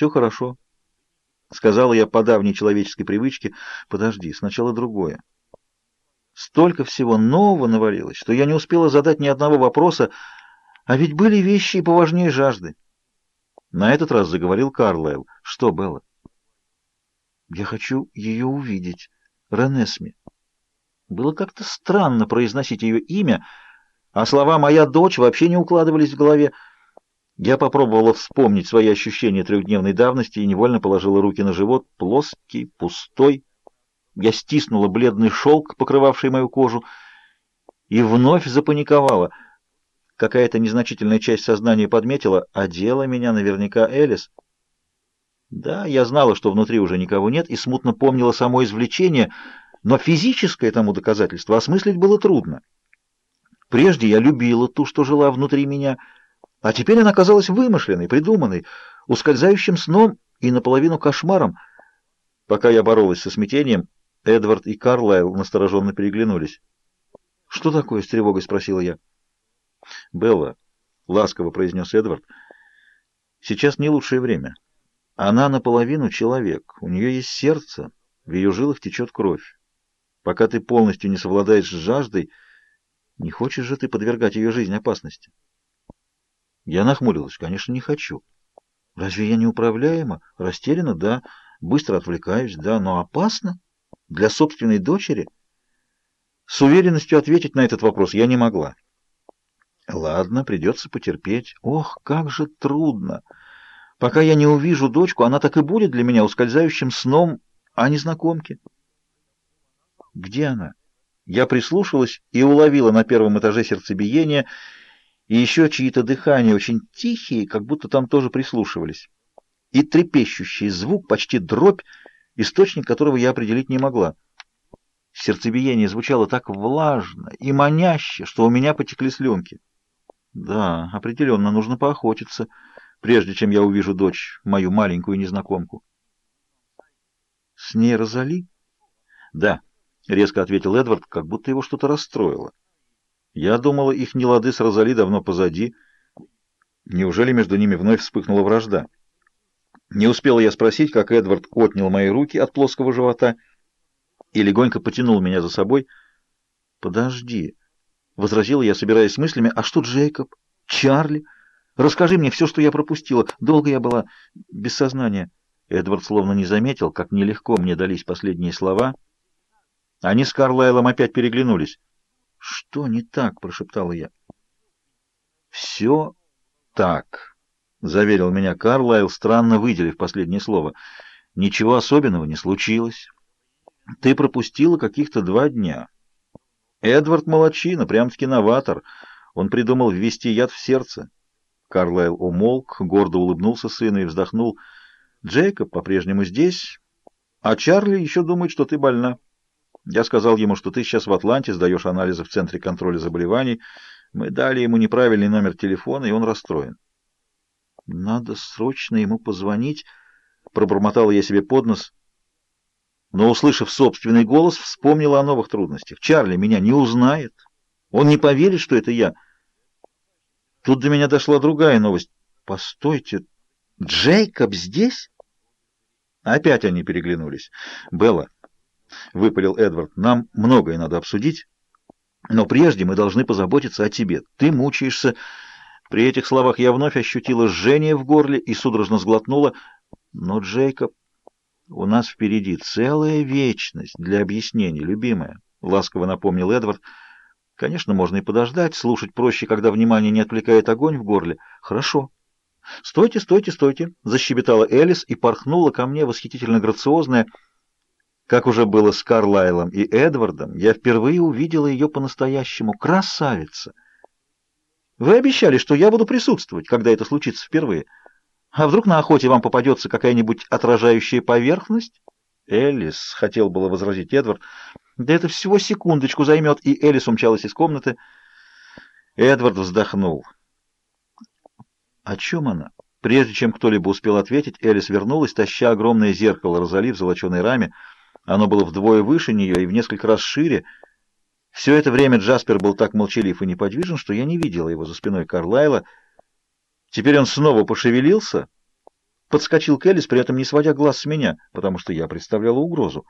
Все хорошо. Сказала я по давней человеческой привычке. Подожди, сначала другое. Столько всего нового навалилось, что я не успела задать ни одного вопроса, а ведь были вещи и поважнее жажды. На этот раз заговорил Карлайл. Что, Белла? Я хочу ее увидеть. Ренесми. Было как-то странно произносить ее имя, а слова «моя дочь» вообще не укладывались в голове. Я попробовала вспомнить свои ощущения трехдневной давности и невольно положила руки на живот, плоский, пустой. Я стиснула бледный шелк, покрывавший мою кожу, и вновь запаниковала. Какая-то незначительная часть сознания подметила, а дело меня наверняка Элис. Да, я знала, что внутри уже никого нет, и смутно помнила само извлечение, но физическое тому доказательство осмыслить было трудно. Прежде я любила ту, что жила внутри меня, а теперь она казалась вымышленной, придуманной, ускользающим сном и наполовину кошмаром. Пока я боролась со смятением, Эдвард и Карлайл настороженно переглянулись. «Что такое?» — с тревогой спросила я. «Белла», — ласково произнес Эдвард, — «сейчас не лучшее время. Она наполовину человек, у нее есть сердце, в ее жилах течет кровь. Пока ты полностью не совладаешь с жаждой, не хочешь же ты подвергать ее жизнь опасности?» Я нахмурилась. «Конечно, не хочу. Разве я неуправляема? Растеряна? Да. Быстро отвлекаюсь? Да. Но опасно?» Для собственной дочери? С уверенностью ответить на этот вопрос я не могла. Ладно, придется потерпеть. Ох, как же трудно! Пока я не увижу дочку, она так и будет для меня ускользающим сном о незнакомке. Где она? Я прислушалась и уловила на первом этаже сердцебиение и еще чьи-то дыхания, очень тихие, как будто там тоже прислушивались. И трепещущий звук, почти дробь, источник которого я определить не могла. Сердцебиение звучало так влажно и маняще, что у меня потекли слюнки. Да, определенно нужно поохотиться, прежде чем я увижу дочь, мою маленькую незнакомку. С ней Розали? Да, резко ответил Эдвард, как будто его что-то расстроило. Я думала, их нелады с Розали давно позади. Неужели между ними вновь вспыхнула вражда? Не успел я спросить, как Эдвард отнял мои руки от плоского живота и легонько потянул меня за собой. «Подожди», — возразила я, собираясь с мыслями, — «а что Джейкоб? Чарли? Расскажи мне все, что я пропустила. Долго я была без сознания». Эдвард словно не заметил, как нелегко мне дались последние слова. Они с Карлайлом опять переглянулись. «Что не так?» — прошептала я. «Все так». — заверил меня Карлайл, странно выделив последнее слово. «Ничего особенного не случилось. Ты пропустила каких-то два дня. Эдвард молочина, прям-таки новатор. Он придумал ввести яд в сердце». Карлайл умолк, гордо улыбнулся сыну и вздохнул. «Джейкоб по-прежнему здесь, а Чарли еще думает, что ты больна. Я сказал ему, что ты сейчас в Атланте сдаешь анализы в Центре контроля заболеваний. Мы дали ему неправильный номер телефона, и он расстроен». Надо срочно ему позвонить, пробормотала я себе под нос. Но, услышав собственный голос, вспомнила о новых трудностях. Чарли меня не узнает. Он не поверит, что это я. Тут до меня дошла другая новость. Постойте, Джейкоб здесь? Опять они переглянулись. Белла, выпалил Эдвард, нам многое надо обсудить, но прежде мы должны позаботиться о тебе. Ты мучаешься при этих словах я вновь ощутила жжение в горле и судорожно сглотнула. Но, Джейкоб, у нас впереди целая вечность для объяснений, любимая, — ласково напомнил Эдвард. Конечно, можно и подождать, слушать проще, когда внимание не отвлекает огонь в горле. Хорошо. «Стойте, стойте, стойте!» — защебетала Элис и порхнула ко мне восхитительно грациозная. Как уже было с Карлайлом и Эдвардом, я впервые увидела ее по-настоящему. Красавица! Вы обещали, что я буду присутствовать, когда это случится впервые. А вдруг на охоте вам попадется какая-нибудь отражающая поверхность? Элис, хотел было возразить Эдвард. Да это всего секундочку займет, и Элис умчалась из комнаты. Эдвард вздохнул. О чем она? Прежде чем кто-либо успел ответить, Элис вернулась, таща огромное зеркало Розали в золоченой раме. Оно было вдвое выше нее и в несколько раз шире, все это время Джаспер был так молчалив и неподвижен, что я не видела его за спиной Карлайла. Теперь он снова пошевелился, подскочил к Элис, при этом не сводя глаз с меня, потому что я представляла угрозу.